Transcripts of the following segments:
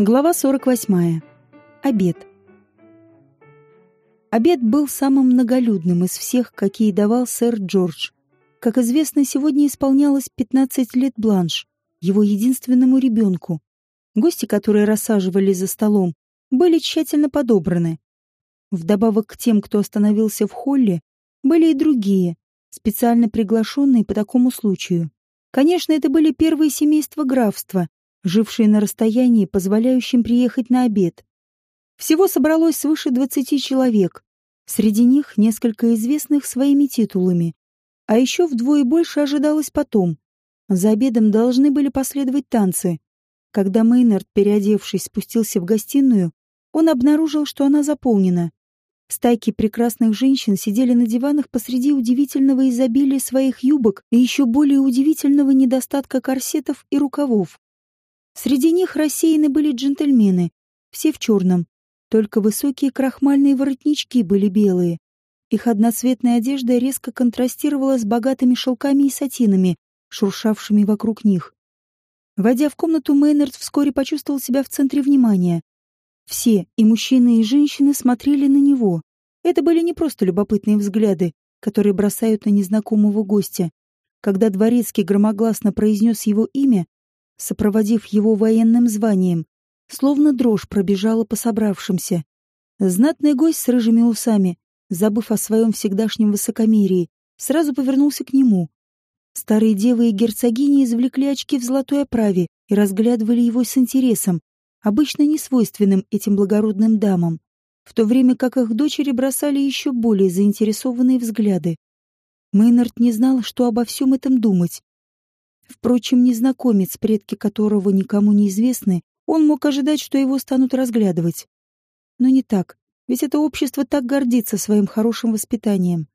Глава 48. Обед. Обед был самым многолюдным из всех, какие давал сэр Джордж. Как известно, сегодня исполнялось 15 лет Бланш, его единственному ребенку. Гости, которые рассаживались за столом, были тщательно подобраны. Вдобавок к тем, кто остановился в холле, были и другие, специально приглашенные по такому случаю. Конечно, это были первые семейства графства, жившие на расстоянии, позволяющем приехать на обед. Всего собралось свыше двадцати человек. Среди них несколько известных своими титулами. А еще вдвое больше ожидалось потом. За обедом должны были последовать танцы. Когда Мейнард, переодевшись, спустился в гостиную, он обнаружил, что она заполнена. Стайки прекрасных женщин сидели на диванах посреди удивительного изобилия своих юбок и еще более удивительного недостатка корсетов и рукавов. Среди них рассеяны были джентльмены, все в черном. Только высокие крахмальные воротнички были белые. Их одноцветная одежда резко контрастировала с богатыми шелками и сатинами, шуршавшими вокруг них. Войдя в комнату, Мейнард вскоре почувствовал себя в центре внимания. Все, и мужчины, и женщины, смотрели на него. Это были не просто любопытные взгляды, которые бросают на незнакомого гостя. Когда дворецкий громогласно произнес его имя, сопроводив его военным званием, словно дрожь пробежала по собравшимся. Знатный гость с рыжими усами, забыв о своем всегдашнем высокомерии, сразу повернулся к нему. Старые девы и герцогини извлекли очки в золотой оправе и разглядывали его с интересом, обычно не свойственным этим благородным дамам, в то время как их дочери бросали еще более заинтересованные взгляды. Мейнард не знал, что обо всем этом думать, Впрочем, незнакомец, предки которого никому не известны, он мог ожидать, что его станут разглядывать. Но не так, ведь это общество так гордится своим хорошим воспитанием.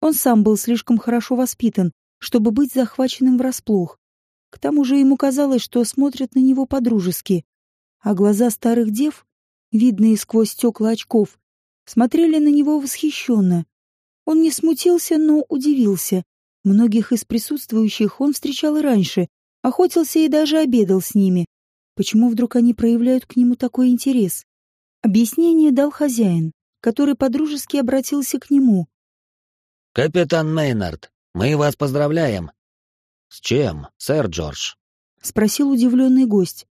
Он сам был слишком хорошо воспитан, чтобы быть захваченным врасплох. К тому же ему казалось, что смотрят на него по-дружески, а глаза старых дев, видные сквозь стекла очков, смотрели на него восхищенно. Он не смутился, но удивился, Многих из присутствующих он встречал и раньше, охотился и даже обедал с ними. Почему вдруг они проявляют к нему такой интерес? Объяснение дал хозяин, который подружески обратился к нему. «Капитан Мейнард, мы вас поздравляем». «С чем, сэр Джордж?» — спросил удивленный гость.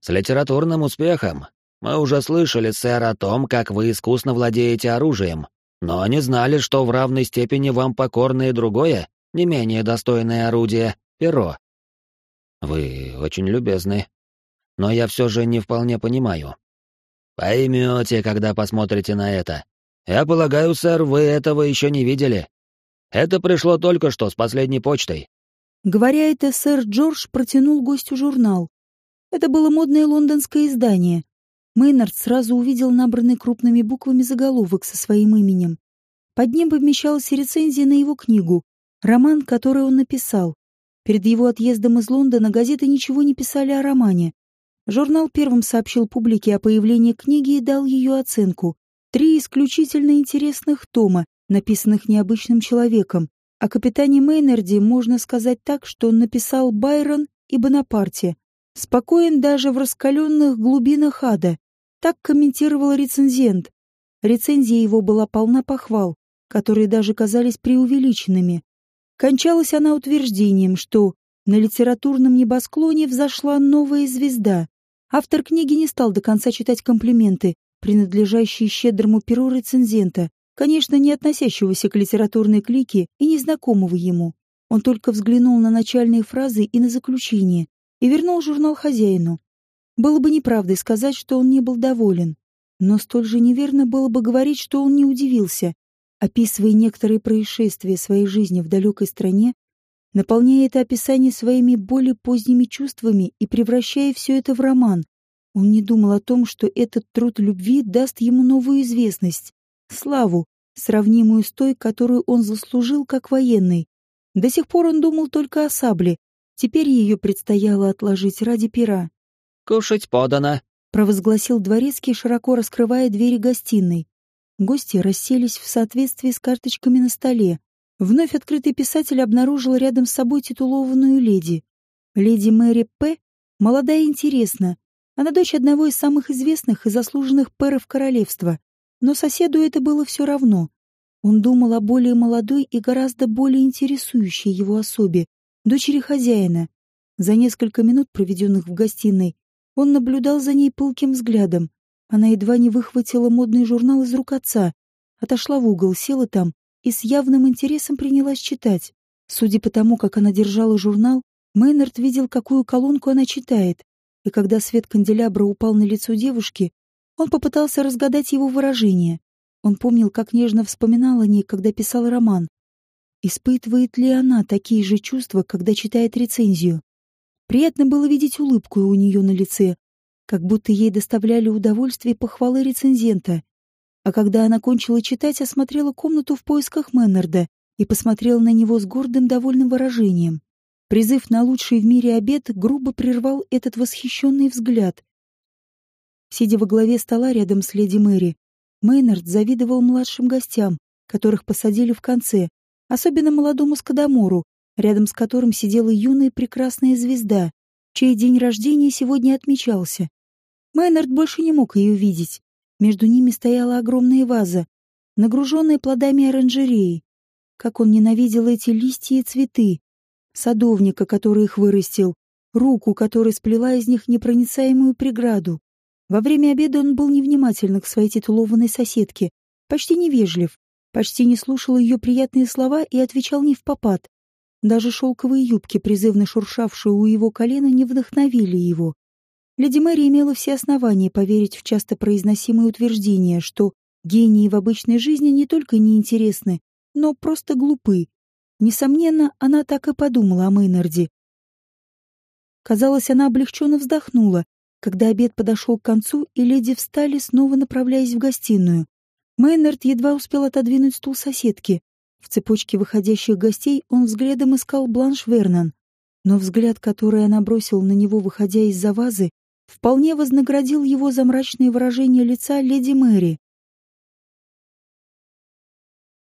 «С литературным успехом. Мы уже слышали, сэр, о том, как вы искусно владеете оружием, но не знали, что в равной степени вам покорно и другое, не менее достойное орудие — перо. Вы очень любезны. Но я все же не вполне понимаю. Поймете, когда посмотрите на это. Я полагаю, сэр, вы этого еще не видели. Это пришло только что с последней почтой. Говоря это, сэр Джордж протянул гостю журнал. Это было модное лондонское издание. Мейнард сразу увидел набранный крупными буквами заголовок со своим именем. Под ним помещалась рецензия на его книгу Роман, который он написал. Перед его отъездом из Лондона газеты ничего не писали о романе. Журнал первым сообщил публике о появлении книги и дал ее оценку. Три исключительно интересных тома, написанных необычным человеком. О капитане Мейнарде можно сказать так, что он написал Байрон и Бонапарте. Спокоен даже в раскаленных глубинах ада. Так комментировал рецензент. Рецензия его была полна похвал, которые даже казались преувеличенными. Кончалась она утверждением, что на литературном небосклоне взошла новая звезда. Автор книги не стал до конца читать комплименты, принадлежащие щедрому перу рецензента, конечно, не относящегося к литературной клике и незнакомого ему. Он только взглянул на начальные фразы и на заключение и вернул журнал хозяину. Было бы неправдой сказать, что он не был доволен, но столь же неверно было бы говорить, что он не удивился описывая некоторые происшествия своей жизни в далекой стране, наполняя это описание своими более поздними чувствами и превращая все это в роман. Он не думал о том, что этот труд любви даст ему новую известность, славу, сравнимую с той, которую он заслужил как военный. До сих пор он думал только о сабле, теперь ее предстояло отложить ради пера. «Кушать подано», — провозгласил дворецкий, широко раскрывая двери гостиной. Гости расселись в соответствии с карточками на столе. Вновь открытый писатель обнаружил рядом с собой титулованную леди. Леди Мэри П. молодая и интересна, Она дочь одного из самых известных и заслуженных пэров королевства, но соседу это было все равно. Он думал о более молодой и гораздо более интересующей его особе, дочери хозяина. За несколько минут, проведенных в гостиной, он наблюдал за ней пылким взглядом. Она едва не выхватила модный журнал из рук отца, отошла в угол, села там и с явным интересом принялась читать. Судя по тому, как она держала журнал, Мейнард видел, какую колонку она читает, и когда свет канделябра упал на лицо девушки, он попытался разгадать его выражение. Он помнил, как нежно вспоминал о ней, когда писал роман. Испытывает ли она такие же чувства, когда читает рецензию? Приятно было видеть улыбку у нее на лице, как будто ей доставляли удовольствие похвалы рецензента. А когда она кончила читать, осмотрела комнату в поисках Мэннерда и посмотрела на него с гордым довольным выражением. Призыв на лучший в мире обед грубо прервал этот восхищенный взгляд. Сидя во главе стола рядом с леди Мэри, Мейнард завидовал младшим гостям, которых посадили в конце, особенно молодому Скадамору, рядом с которым сидела юная прекрасная звезда, чей день рождения сегодня отмечался. Мейнард больше не мог ее видеть. Между ними стояла огромная ваза, нагруженная плодами оранжереи. Как он ненавидел эти листья и цветы, садовника, который их вырастил, руку, которая сплела из них непроницаемую преграду. Во время обеда он был невнимателен к своей титулованной соседке, почти невежлив, почти не слушал ее приятные слова и отвечал не в попад. Даже шелковые юбки, призывно шуршавшие у его колена, не вдохновили его. Леди Мэри имела все основания поверить в часто произносимое утверждение, что гении в обычной жизни не только неинтересны, но просто глупы. Несомненно, она так и подумала о Мейнарде. Казалось, она облегченно вздохнула, когда обед подошел к концу, и леди встали, снова направляясь в гостиную. Мейнард едва успел отодвинуть стул соседки. В цепочке выходящих гостей он взглядом искал Бланш Вернон. Но взгляд, который она бросила на него, выходя из-за вазы, вполне вознаградил его за мрачное выражение лица леди Мэри.